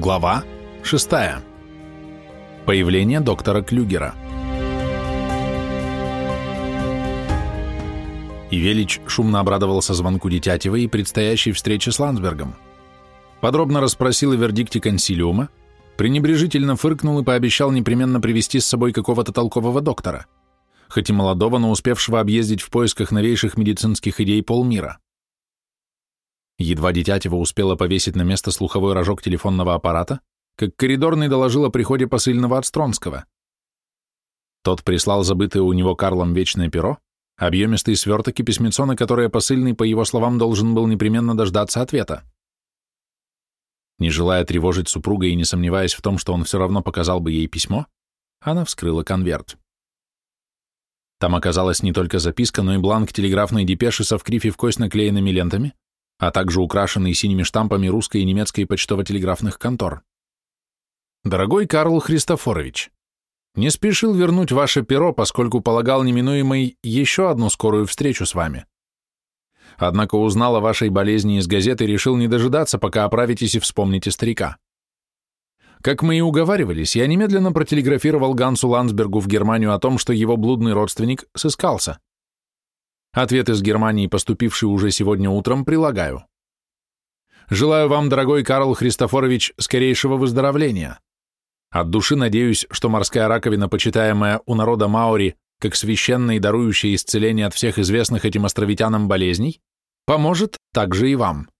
Глава 6. Появление доктора Клюгера. Ивелич шумно обрадовался звонку Детятева и предстоящей встрече с Ландсбергом. Подробно расспросил о вердикте консилиума, пренебрежительно фыркнул и пообещал непременно привести с собой какого-то толкового доктора, хоть и молодого, но успевшего объездить в поисках новейших медицинских идей полмира. Едва Детятева успела повесить на место слуховой рожок телефонного аппарата, как коридорный доложил о приходе посыльного от Стронского. Тот прислал забытое у него Карлом вечное перо, объемистый сверток и письмецо, на которое посыльный, по его словам, должен был непременно дождаться ответа. Не желая тревожить супруга и не сомневаясь в том, что он все равно показал бы ей письмо, она вскрыла конверт. Там оказалась не только записка, но и бланк телеграфной депеши со в крифе в кость наклеенными лентами, а также украшенный синими штампами русской и немецкой почтово-телеграфных контор. Дорогой Карл Христофорович, не спешил вернуть ваше перо, поскольку полагал неминуемой еще одну скорую встречу с вами. Однако узнал о вашей болезни из газеты и решил не дожидаться, пока оправитесь и вспомните старика. Как мы и уговаривались, я немедленно протелеграфировал Гансу Ландсбергу в Германию о том, что его блудный родственник сыскался. Ответ из Германии, поступивший уже сегодня утром, прилагаю. Желаю вам, дорогой Карл Христофорович, скорейшего выздоровления. От души надеюсь, что морская раковина, почитаемая у народа Маори как священная и дарующая исцеление от всех известных этим островитянам болезней, поможет также и вам.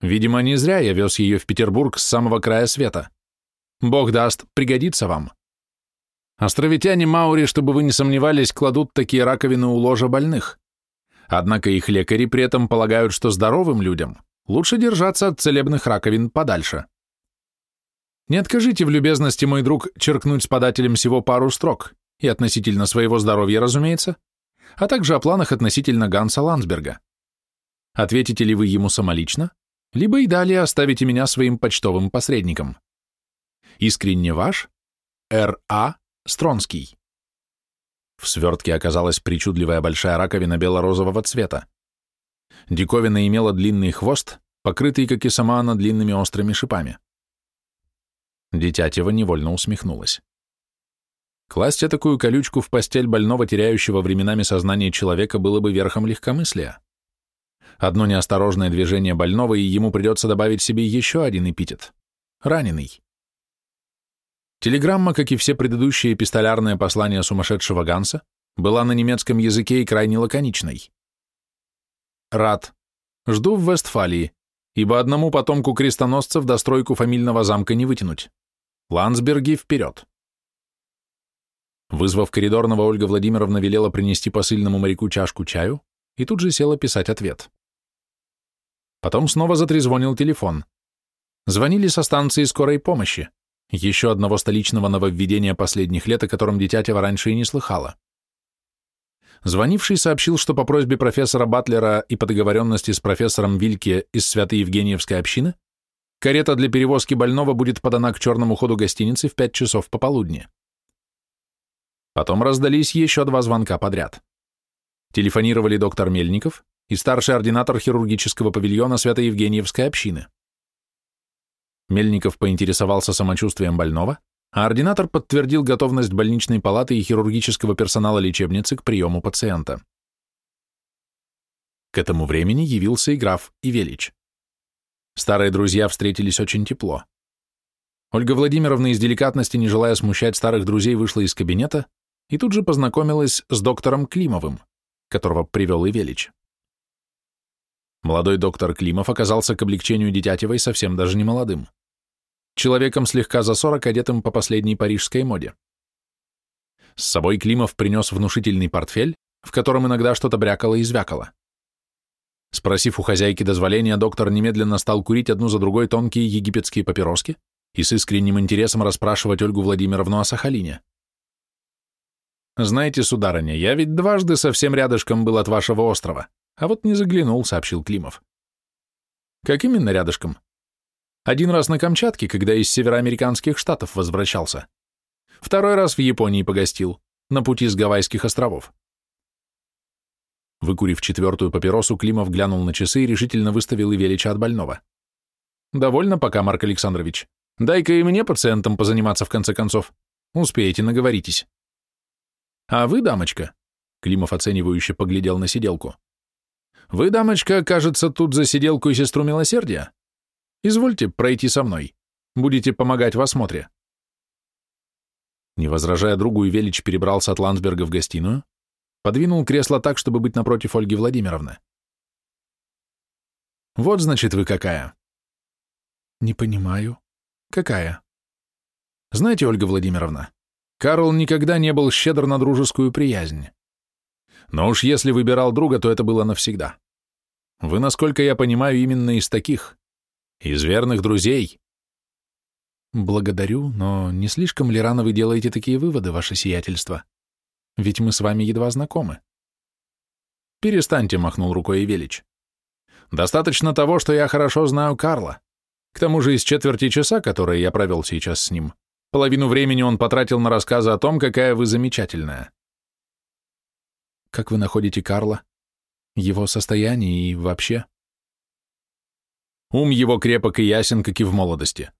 Видимо, не зря я вез ее в Петербург с самого края света. Бог даст, пригодится вам. Островитяне Маури, чтобы вы не сомневались, кладут такие раковины у ложа больных. Однако их лекари при этом полагают, что здоровым людям лучше держаться от целебных раковин подальше. Не откажите в любезности, мой друг, черкнуть с подателем всего пару строк, и относительно своего здоровья, разумеется, а также о планах относительно Ганса Ландсберга. Ответите ли вы ему самолично, либо и далее оставите меня своим почтовым посредником. Искренне ваш, Р.А. Стронский. В свертке оказалась причудливая большая раковина бело-розового цвета. Диковина имела длинный хвост, покрытый, как и сама она, длинными острыми шипами. Дитятева невольно усмехнулась. Класть такую колючку в постель больного, теряющего временами сознание человека, было бы верхом легкомыслия. Одно неосторожное движение больного, и ему придется добавить себе еще один эпитет — раненый. Телеграмма, как и все предыдущие эпистолярные послания сумасшедшего Ганса, была на немецком языке и крайне лаконичной. Рад. Жду в Вестфалии, ибо одному потомку крестоносцев достройку фамильного замка не вытянуть. Ландсберги вперед. Вызвав коридорного, Ольга Владимировна велела принести посыльному моряку чашку чаю и тут же села писать ответ. Потом снова затрезвонил телефон. Звонили со станции скорой помощи еще одного столичного нововведения последних лет, о котором Детятева раньше и не слыхала. Звонивший сообщил, что по просьбе профессора Батлера и по договоренности с профессором Вильке из Свято-Евгениевской общины карета для перевозки больного будет подана к черному ходу гостиницы в 5 часов пополудни. Потом раздались еще два звонка подряд. Телефонировали доктор Мельников и старший ординатор хирургического павильона Свято-Евгениевской общины. Мельников поинтересовался самочувствием больного, а ординатор подтвердил готовность больничной палаты и хирургического персонала лечебницы к приему пациента. К этому времени явился и граф Ивелич. Старые друзья встретились очень тепло. Ольга Владимировна из деликатности, не желая смущать старых друзей, вышла из кабинета и тут же познакомилась с доктором Климовым, которого привел Ивелич. Молодой доктор Климов оказался к облегчению Детятевой совсем даже не молодым человеком слегка за сорок, одетым по последней парижской моде. С собой Климов принес внушительный портфель, в котором иногда что-то брякало и звякало. Спросив у хозяйки дозволения, доктор немедленно стал курить одну за другой тонкие египетские папироски и с искренним интересом расспрашивать Ольгу Владимировну о Сахалине. «Знаете, сударыня, я ведь дважды совсем рядышком был от вашего острова, а вот не заглянул», — сообщил Климов. «Как именно рядышком?» Один раз на Камчатке, когда из североамериканских штатов возвращался. Второй раз в Японии погостил, на пути с Гавайских островов. Выкурив четвертую папиросу, Климов глянул на часы и решительно выставил Ивелича от больного. «Довольно пока, Марк Александрович. Дай-ка и мне пациентам позаниматься в конце концов. Успеете, наговоритесь. А вы, дамочка, Климов оценивающе поглядел на сиделку. Вы, дамочка, кажется, тут за сиделку и сестру милосердия? Извольте пройти со мной. Будете помогать в осмотре. Не возражая другу, Велич перебрался от Ландсберга в гостиную, подвинул кресло так, чтобы быть напротив Ольги Владимировны. «Вот, значит, вы какая». «Не понимаю. Какая?» «Знаете, Ольга Владимировна, Карл никогда не был щедр на дружескую приязнь. Но уж если выбирал друга, то это было навсегда. Вы, насколько я понимаю, именно из таких, из верных друзей. Благодарю, но не слишком ли рано вы делаете такие выводы, ваше сиятельство? Ведь мы с вами едва знакомы. Перестаньте, махнул рукой Велич. Достаточно того, что я хорошо знаю Карла. К тому же из четверти часа, которые я провел сейчас с ним, половину времени он потратил на рассказы о том, какая вы замечательная. Как вы находите Карла? Его состояние и вообще? Ум его крепок и ясен, как и в молодости.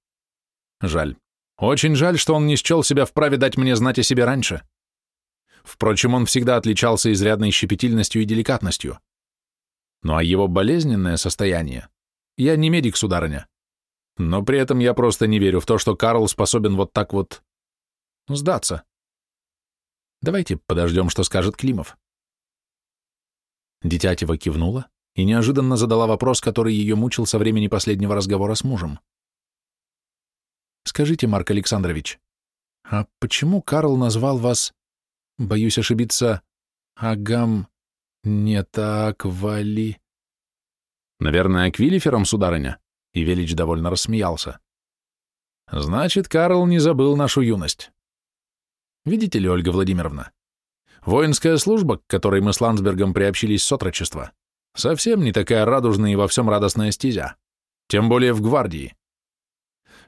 Жаль. Очень жаль, что он не счел себя вправе дать мне знать о себе раньше. Впрочем, он всегда отличался изрядной щепетильностью и деликатностью. Ну а его болезненное состояние... Я не медик, сударыня. Но при этом я просто не верю в то, что Карл способен вот так вот... сдаться. Давайте подождем, что скажет Климов. Дитятева кивнула и неожиданно задала вопрос, который ее мучил со времени последнего разговора с мужем. «Скажите, Марк Александрович, а почему Карл назвал вас, боюсь ошибиться, Агам... не так, Вали...» «Наверное, Аквилифером, сударыня?» И Велич довольно рассмеялся. «Значит, Карл не забыл нашу юность. Видите ли, Ольга Владимировна, Воинская служба, к которой мы с Ландсбергом приобщились с отрочества, совсем не такая радужная и во всем радостная стезя, тем более в гвардии.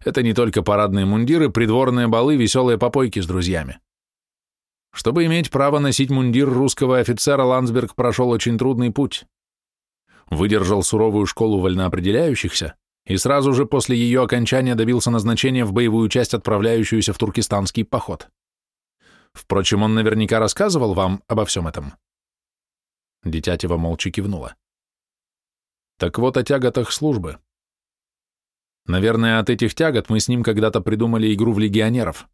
Это не только парадные мундиры, придворные балы, веселые попойки с друзьями. Чтобы иметь право носить мундир русского офицера, Ландсберг прошел очень трудный путь. Выдержал суровую школу вольноопределяющихся и сразу же после ее окончания добился назначения в боевую часть, отправляющуюся в туркестанский поход. Впрочем, он наверняка рассказывал вам обо всем этом. Дитятева молча кивнула. Так вот о тяготах службы. Наверное, от этих тягот мы с ним когда-то придумали игру в легионеров.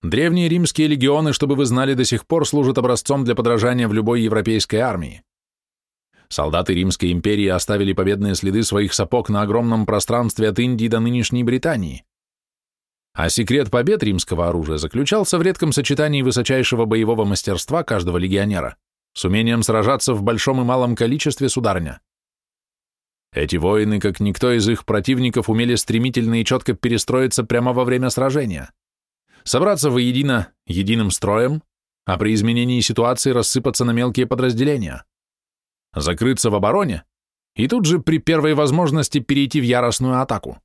Древние римские легионы, чтобы вы знали, до сих пор служат образцом для подражания в любой европейской армии. Солдаты Римской империи оставили победные следы своих сапог на огромном пространстве от Индии до нынешней Британии. А секрет побед римского оружия заключался в редком сочетании высочайшего боевого мастерства каждого легионера с умением сражаться в большом и малом количестве сударня. Эти воины, как никто из их противников, умели стремительно и четко перестроиться прямо во время сражения, собраться воедино единым строем, а при изменении ситуации рассыпаться на мелкие подразделения, закрыться в обороне и тут же при первой возможности перейти в яростную атаку.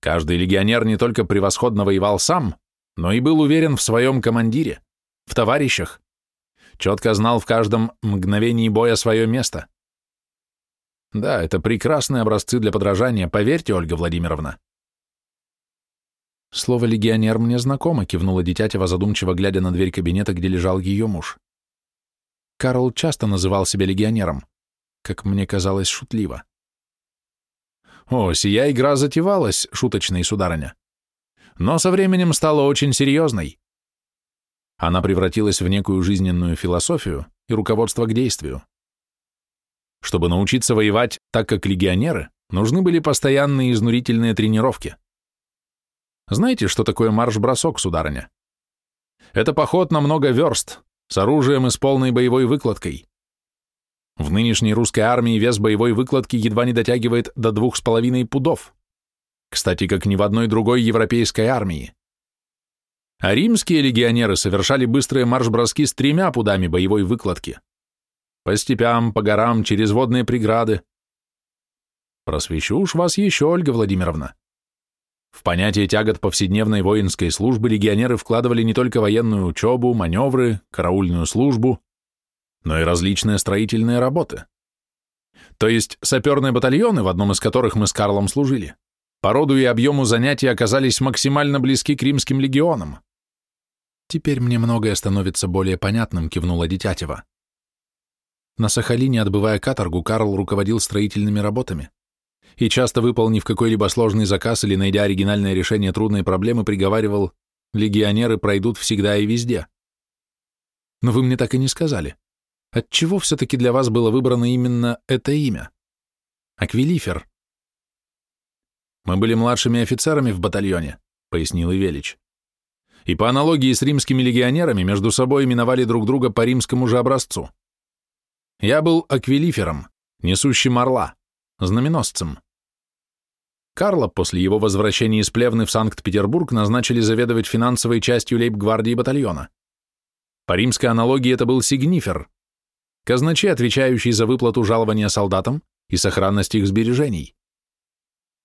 Каждый легионер не только превосходно воевал сам, но и был уверен в своем командире, в товарищах, четко знал в каждом мгновении боя свое место. Да, это прекрасные образцы для подражания, поверьте, Ольга Владимировна. Слово «легионер» мне знакомо, кивнула Дитятева, задумчиво глядя на дверь кабинета, где лежал ее муж. Карл часто называл себя легионером, как мне казалось, шутливо. О, сия игра затевалась, шуточной сударыня. Но со временем стала очень серьезной. Она превратилась в некую жизненную философию и руководство к действию. Чтобы научиться воевать так, как легионеры, нужны были постоянные изнурительные тренировки. Знаете, что такое марш-бросок, сударыня? Это поход на много верст, с оружием и с полной боевой выкладкой. В нынешней русской армии вес боевой выкладки едва не дотягивает до двух с половиной пудов. Кстати, как ни в одной другой европейской армии. А римские легионеры совершали быстрые марш-броски с тремя пудами боевой выкладки. По степям, по горам, через водные преграды. Просвещу уж вас еще, Ольга Владимировна. В понятие тягот повседневной воинской службы легионеры вкладывали не только военную учебу, маневры, караульную службу, но и различные строительные работы. То есть саперные батальоны, в одном из которых мы с Карлом служили, по роду и объему занятий оказались максимально близки к римским легионам. Теперь мне многое становится более понятным, кивнула Дитятева. На Сахалине, отбывая каторгу, Карл руководил строительными работами и часто, выполнив какой-либо сложный заказ или найдя оригинальное решение трудной проблемы, приговаривал «легионеры пройдут всегда и везде». Но вы мне так и не сказали. Отчего все-таки для вас было выбрано именно это имя? Аквилифер. Мы были младшими офицерами в батальоне, пояснил Ивелич. И по аналогии с римскими легионерами между собой именовали друг друга по римскому же образцу. Я был аквилифером, несущим орла, знаменосцем. Карла после его возвращения из Плевны в Санкт-Петербург назначили заведовать финансовой частью лейб-гвардии батальона. По римской аналогии это был сигнифер, казначей, отвечающий за выплату жалования солдатам и сохранность их сбережений.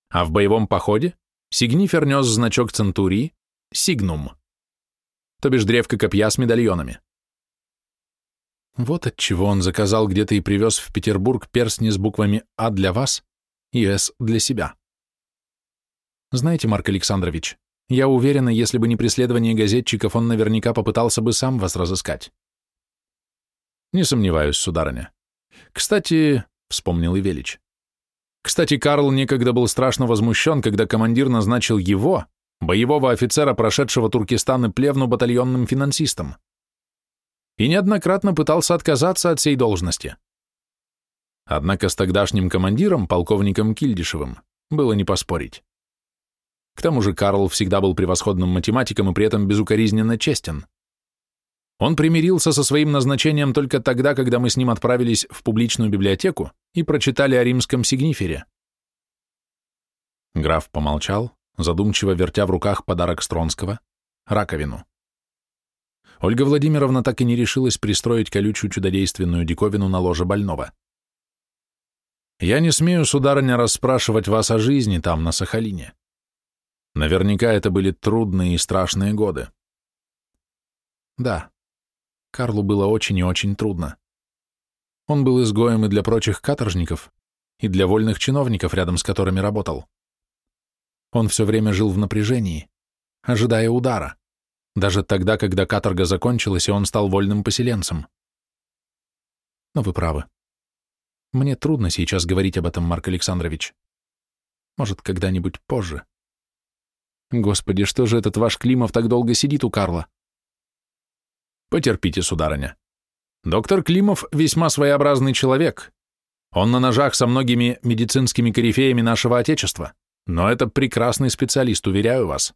А в боевом походе сигнифер нес значок центурии сигнум, то бишь древко копья с медальонами. Вот отчего он заказал где-то и привез в Петербург перстни с буквами «А» для вас и «С» для себя. Знаете, Марк Александрович, я уверена, если бы не преследование газетчиков, он наверняка попытался бы сам вас разыскать. Не сомневаюсь, сударыня. Кстати, — вспомнил Ивелич, — кстати, Карл некогда был страшно возмущен, когда командир назначил его, боевого офицера, прошедшего Туркестан и Плевну, батальонным финансистом и неоднократно пытался отказаться от сей должности. Однако с тогдашним командиром, полковником Кильдишевым, было не поспорить. К тому же Карл всегда был превосходным математиком и при этом безукоризненно честен. Он примирился со своим назначением только тогда, когда мы с ним отправились в публичную библиотеку и прочитали о римском сигнифере. Граф помолчал, задумчиво вертя в руках подарок Стронского — раковину. Ольга Владимировна так и не решилась пристроить колючую чудодейственную диковину на ложе больного. «Я не смею, сударыня, расспрашивать вас о жизни там, на Сахалине. Наверняка это были трудные и страшные годы». «Да, Карлу было очень и очень трудно. Он был изгоем и для прочих каторжников, и для вольных чиновников, рядом с которыми работал. Он все время жил в напряжении, ожидая удара даже тогда, когда каторга закончилась, и он стал вольным поселенцем. Но вы правы. Мне трудно сейчас говорить об этом, Марк Александрович. Может, когда-нибудь позже. Господи, что же этот ваш Климов так долго сидит у Карла? Потерпите, сударыня. Доктор Климов весьма своеобразный человек. Он на ножах со многими медицинскими корифеями нашего Отечества, но это прекрасный специалист, уверяю вас.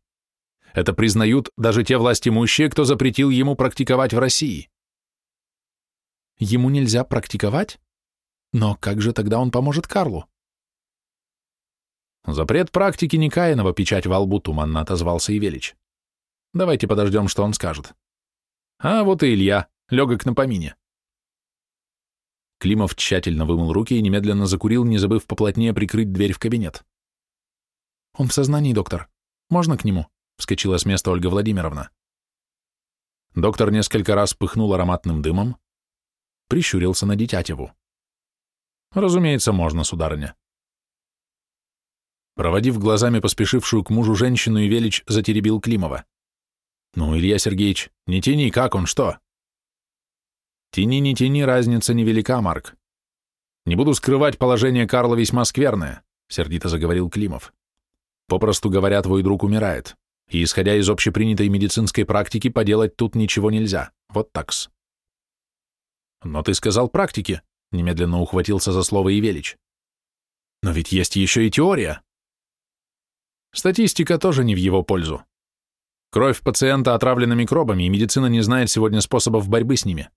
Это признают даже те властимущие, кто запретил ему практиковать в России. Ему нельзя практиковать? Но как же тогда он поможет Карлу? Запрет практики Никаинова печать во лбу туманно отозвался Ивелич. Давайте подождем, что он скажет. А вот и Илья, легок на помине. Климов тщательно вымыл руки и немедленно закурил, не забыв поплотнее прикрыть дверь в кабинет. «Он в сознании, доктор. Можно к нему?» вскочила с места Ольга Владимировна. Доктор несколько раз пыхнул ароматным дымом, прищурился на Дитятеву. Разумеется, можно, сударыня. Проводив глазами поспешившую к мужу женщину, Велич затеребил Климова. «Ну, Илья Сергеевич, не тяни, как он, что?» «Тяни, не тяни, разница невелика, Марк. Не буду скрывать, положение Карла весьма скверное», — сердито заговорил Климов. «Попросту говоря, твой друг умирает и, исходя из общепринятой медицинской практики, поделать тут ничего нельзя. Вот такс. Но ты сказал практики, немедленно ухватился за слово Ивелич. Но ведь есть еще и теория. Статистика тоже не в его пользу. Кровь пациента отравлена микробами, и медицина не знает сегодня способов борьбы с ними.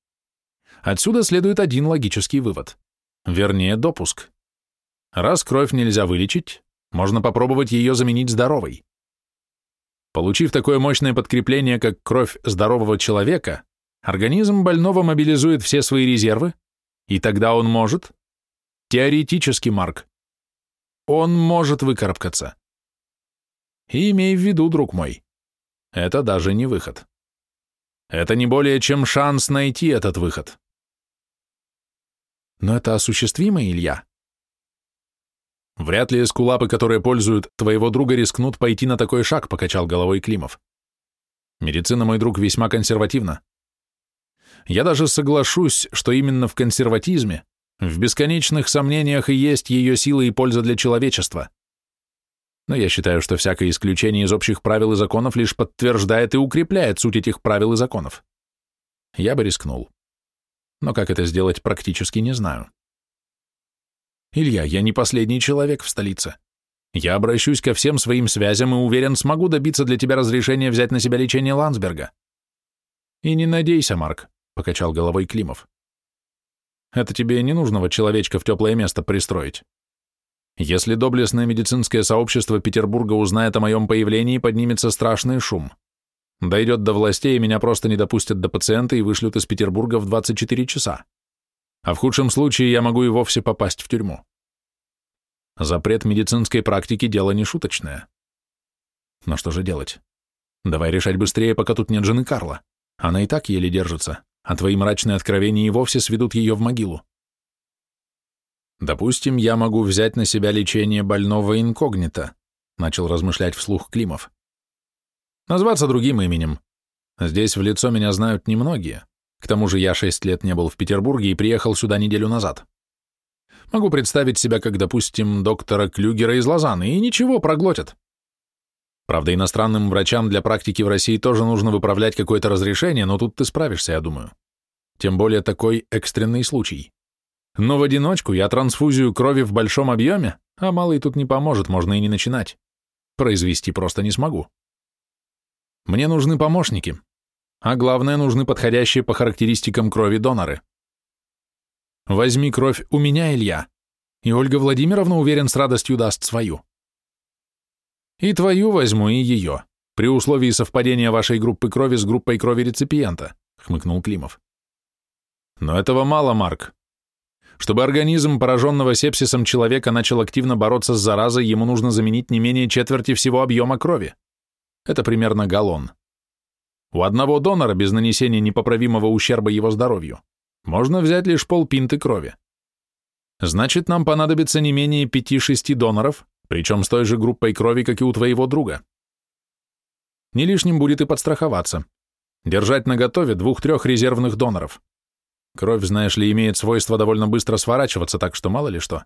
Отсюда следует один логический вывод. Вернее, допуск. Раз кровь нельзя вылечить, можно попробовать ее заменить здоровой. Получив такое мощное подкрепление, как кровь здорового человека, организм больного мобилизует все свои резервы, и тогда он может, теоретически, Марк, он может выкарабкаться. И имей в виду, друг мой, это даже не выход. Это не более чем шанс найти этот выход. Но это осуществимо, Илья? Вряд ли эскулапы, которые пользуют твоего друга, рискнут пойти на такой шаг, покачал головой Климов. Медицина, мой друг, весьма консервативна. Я даже соглашусь, что именно в консерватизме, в бесконечных сомнениях и есть ее сила и польза для человечества. Но я считаю, что всякое исключение из общих правил и законов лишь подтверждает и укрепляет суть этих правил и законов. Я бы рискнул. Но как это сделать практически не знаю. Илья, я не последний человек в столице. Я обращусь ко всем своим связям и уверен, смогу добиться для тебя разрешения взять на себя лечение Ландсберга. И не надейся, Марк, — покачал головой Климов. Это тебе не нужного человечка в теплое место пристроить. Если доблестное медицинское сообщество Петербурга узнает о моем появлении, поднимется страшный шум. Дойдет до властей, и меня просто не допустят до пациента и вышлют из Петербурга в 24 часа. А в худшем случае я могу и вовсе попасть в тюрьму. Запрет медицинской практики – дело не шуточное. Но что же делать? Давай решать быстрее, пока тут нет жены Карла. Она и так еле держится, а твои мрачные откровения и вовсе сведут ее в могилу. Допустим, я могу взять на себя лечение больного инкогнито, начал размышлять вслух Климов. Назваться другим именем. Здесь в лицо меня знают немногие. К тому же я шесть лет не был в Петербурге и приехал сюда неделю назад. Могу представить себя как, допустим, доктора Клюгера из Лозанны, и ничего, проглотят. Правда, иностранным врачам для практики в России тоже нужно выправлять какое-то разрешение, но тут ты справишься, я думаю. Тем более такой экстренный случай. Но в одиночку я трансфузию крови в большом объеме, а малый тут не поможет, можно и не начинать. Произвести просто не смогу. Мне нужны помощники, а главное, нужны подходящие по характеристикам крови доноры. Возьми кровь у меня, Илья, и Ольга Владимировна, уверен, с радостью даст свою. И твою возьму, и ее, при условии совпадения вашей группы крови с группой крови реципиента, хмыкнул Климов. Но этого мало, Марк. Чтобы организм пораженного сепсисом человека начал активно бороться с заразой, ему нужно заменить не менее четверти всего объема крови. Это примерно галлон. У одного донора без нанесения непоправимого ущерба его здоровью можно взять лишь полпинты крови. Значит, нам понадобится не менее 5-6 доноров, причем с той же группой крови, как и у твоего друга. Не лишним будет и подстраховаться. Держать наготове двух-трех резервных доноров. Кровь, знаешь ли, имеет свойство довольно быстро сворачиваться, так что мало ли что.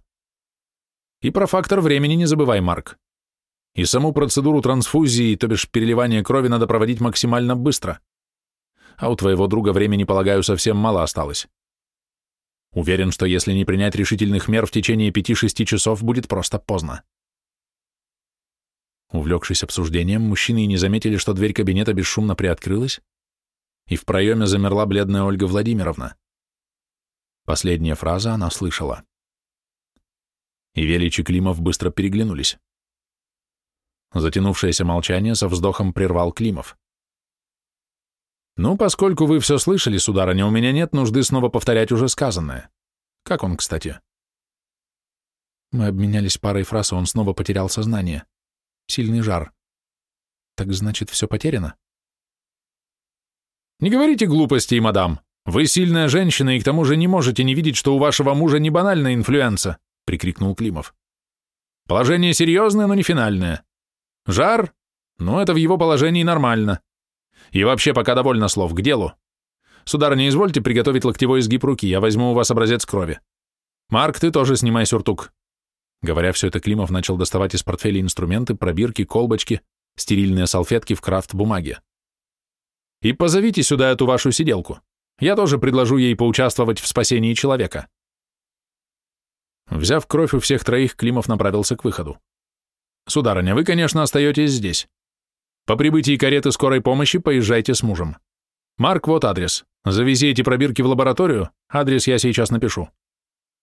И про фактор времени не забывай, Марк. И саму процедуру трансфузии, то бишь переливания крови, надо проводить максимально быстро. А у твоего друга времени, полагаю, совсем мало осталось. Уверен, что если не принять решительных мер в течение пяти-шести часов, будет просто поздно. Увлекшись обсуждением, мужчины и не заметили, что дверь кабинета бесшумно приоткрылась, и в проеме замерла бледная Ольга Владимировна. Последняя фраза она слышала. И Велич и Климов быстро переглянулись. Затянувшееся молчание со вздохом прервал Климов. «Ну, поскольку вы все слышали, сударыня, у меня нет нужды снова повторять уже сказанное. Как он, кстати?» Мы обменялись парой фраз, и он снова потерял сознание. Сильный жар. Так значит, все потеряно? «Не говорите глупостей, мадам. Вы сильная женщина, и к тому же не можете не видеть, что у вашего мужа не банальная инфлюенса», — прикрикнул Климов. «Положение серьезное, но не финальное. Жар? Ну, это в его положении нормально. И вообще, пока довольно слов, к делу. Сударыня, извольте приготовить локтевой изгиб руки, я возьму у вас образец крови. Марк, ты тоже снимай сюртук. Говоря все это, Климов начал доставать из портфеля инструменты, пробирки, колбочки, стерильные салфетки в крафт-бумаге. И позовите сюда эту вашу сиделку. Я тоже предложу ей поучаствовать в спасении человека. Взяв кровь у всех троих, Климов направился к выходу. Сударыня, вы, конечно, остаетесь здесь. По прибытии кареты скорой помощи поезжайте с мужем. Марк, вот адрес. Завези эти пробирки в лабораторию, адрес я сейчас напишу.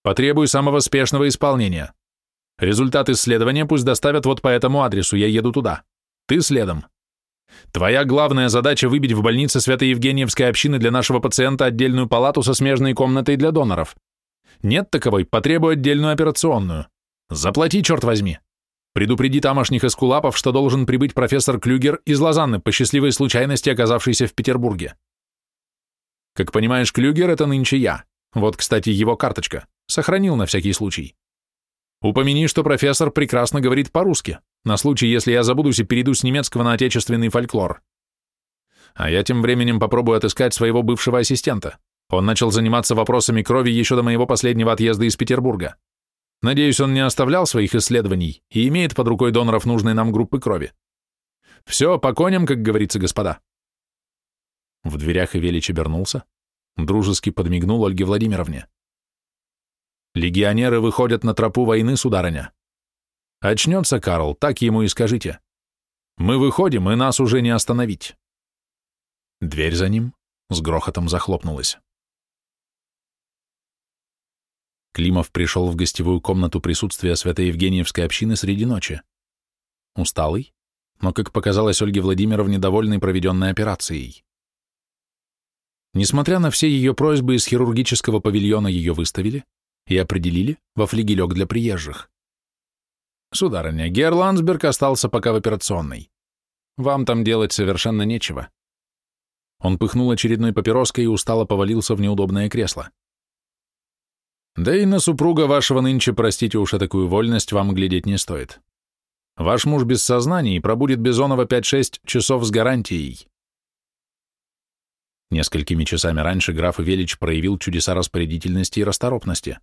Потребую самого спешного исполнения. Результат исследования пусть доставят вот по этому адресу, я еду туда. Ты следом. Твоя главная задача выбить в больнице Свято-Евгеньевской общины для нашего пациента отдельную палату со смежной комнатой для доноров. Нет таковой, потребуй отдельную операционную. Заплати, черт возьми. Предупреди тамошних эскулапов, что должен прибыть профессор Клюгер из Лозанны по счастливой случайности, оказавшийся в Петербурге. Как понимаешь, Клюгер — это нынче я. Вот, кстати, его карточка. Сохранил на всякий случай. Упомяни, что профессор прекрасно говорит по-русски, на случай, если я забудусь и перейду с немецкого на отечественный фольклор. А я тем временем попробую отыскать своего бывшего ассистента. Он начал заниматься вопросами крови еще до моего последнего отъезда из Петербурга. Надеюсь, он не оставлял своих исследований и имеет под рукой доноров нужной нам группы крови. Все, по коням, как говорится, господа. В дверях Ивелич обернулся, дружески подмигнул Ольге Владимировне. Легионеры выходят на тропу войны, сударыня. Очнется Карл, так ему и скажите. Мы выходим, и нас уже не остановить. Дверь за ним с грохотом захлопнулась. Климов пришел в гостевую комнату присутствия Свято-Евгениевской общины среди ночи. Усталый, но, как показалось Ольге Владимировне, довольный проведенной операцией. Несмотря на все ее просьбы, из хирургического павильона ее выставили и определили во флигелек для приезжих. Сударыня, Гер Ландсберг остался пока в операционной. Вам там делать совершенно нечего. Он пыхнул очередной папироской и устало повалился в неудобное кресло. Да и на супруга вашего нынче, простите уж, такую вольность вам глядеть не стоит. Ваш муж без сознания и пробудет Бизонова 5-6 часов с гарантией. Несколькими часами раньше граф Велич проявил чудеса распорядительности и расторопности.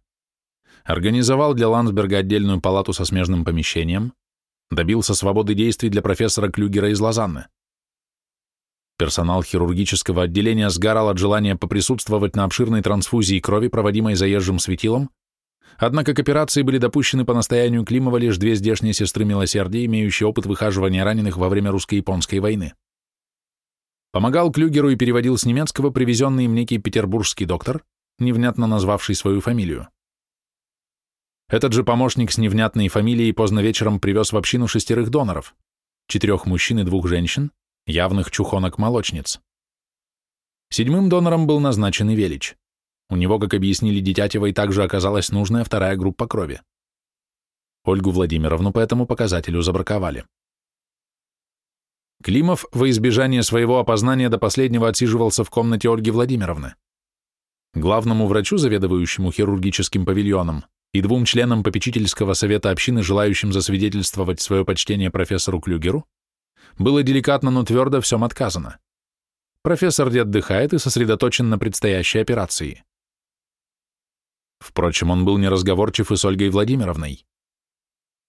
Организовал для Ландсберга отдельную палату со смежным помещением, добился свободы действий для профессора Клюгера из Лозанны. Персонал хирургического отделения сгорал от желания поприсутствовать на обширной трансфузии крови, проводимой заезжим светилом, однако к операции были допущены по настоянию Климова лишь две здешние сестры милосердия, имеющие опыт выхаживания раненых во время русско-японской войны. Помогал Клюгеру и переводил с немецкого привезенный им некий петербургский доктор, невнятно назвавший свою фамилию. Этот же помощник с невнятной фамилией поздно вечером привез в общину шестерых доноров, четырех мужчин и двух женщин, явных чухонок-молочниц. Седьмым донором был назначен и Велич. У него, как объяснили Детятевой, также оказалась нужная вторая группа крови. Ольгу Владимировну по этому показателю забраковали. Климов во избежание своего опознания до последнего отсиживался в комнате Ольги Владимировны. Главному врачу, заведующему хирургическим павильоном, и двум членам попечительского совета общины, желающим засвидетельствовать свое почтение профессору Клюгеру, было деликатно, но твердо всем отказано. Профессор Ди отдыхает и сосредоточен на предстоящей операции. Впрочем, он был неразговорчив и с Ольгой Владимировной.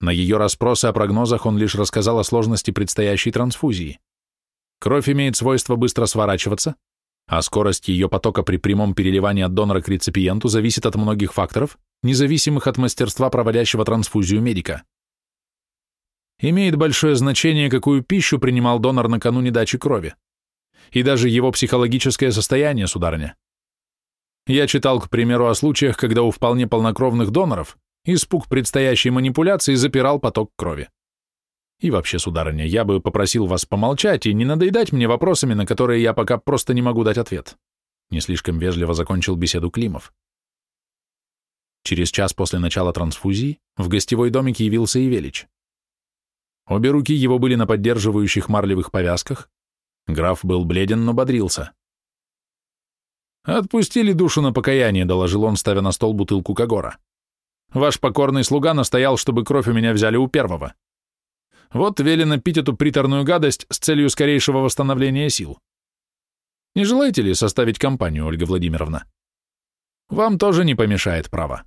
На ее расспросы о прогнозах он лишь рассказал о сложности предстоящей трансфузии. Кровь имеет свойство быстро сворачиваться, а скорость ее потока при прямом переливании от донора к реципиенту зависит от многих факторов, независимых от мастерства проводящего трансфузию медика. Имеет большое значение, какую пищу принимал донор накануне дачи крови. И даже его психологическое состояние, сударыня. Я читал, к примеру, о случаях, когда у вполне полнокровных доноров испуг предстоящей манипуляции запирал поток крови. И вообще, сударыня, я бы попросил вас помолчать и не надоедать мне вопросами, на которые я пока просто не могу дать ответ. Не слишком вежливо закончил беседу Климов. Через час после начала трансфузии в гостевой домике явился и Велич. Обе руки его были на поддерживающих марлевых повязках. Граф был бледен, но бодрился. «Отпустили душу на покаяние», — доложил он, ставя на стол бутылку Кагора. «Ваш покорный слуга настоял, чтобы кровь у меня взяли у первого. Вот велено пить эту приторную гадость с целью скорейшего восстановления сил. Не желаете ли составить компанию, Ольга Владимировна? Вам тоже не помешает право».